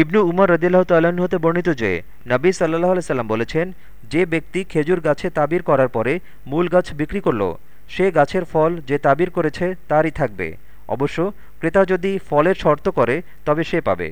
ইবনু উমর রদিল্লাহ তাল্লাহ্ন হতে বর্ণিত যে, নবী সাল্লাহ সাল্লাম বলেছেন, যে ব্যক্তি খেজুর গাছে তাবির করার পরে মূল গাছ বিক্রি করল, সে গাছের ফল যে তাবির করেছে তারই থাকবে। অবশ্য ক্রেতা যদি ফলের শর্ত করে, তবে সে পাবে।